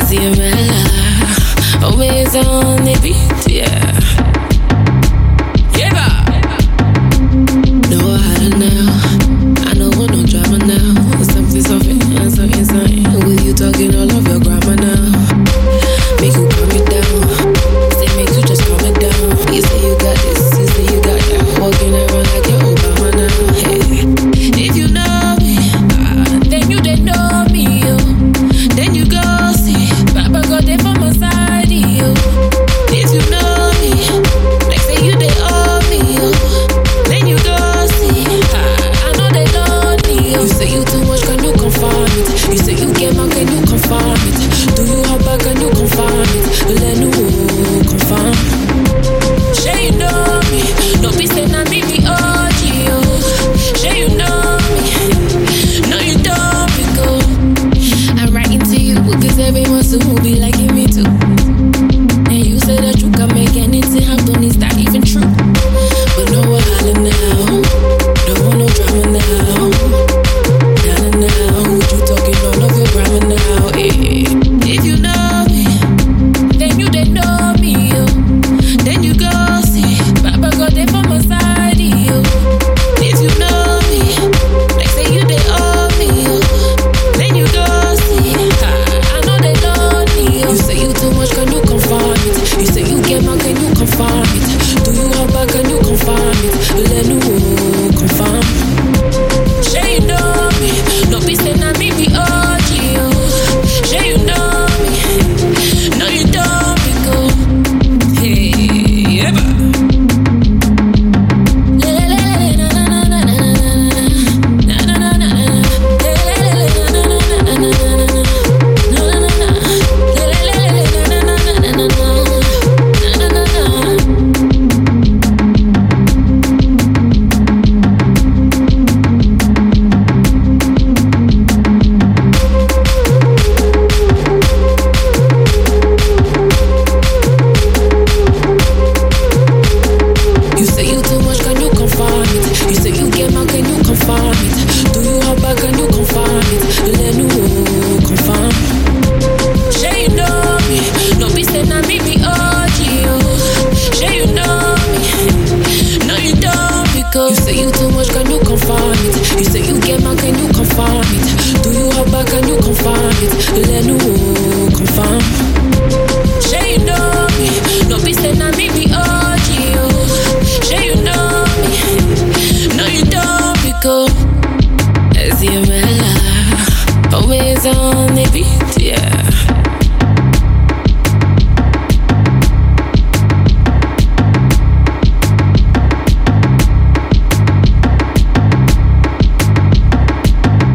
zirela, always on the beat, yeah. and you know me, no be me oh, you know me, no you don't writing to you because everyone's who be like. You say you get man, and you confirm it? Do you have back, and you confirm it? Let me confirm. Say you know me, no be say make me be OG. say you know me, no you don't because as you always on.